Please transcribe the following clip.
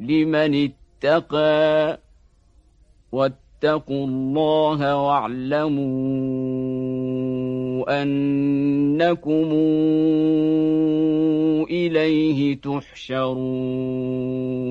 لمن اتقى واتقوا الله واعلموا أنكم إليه تحشرون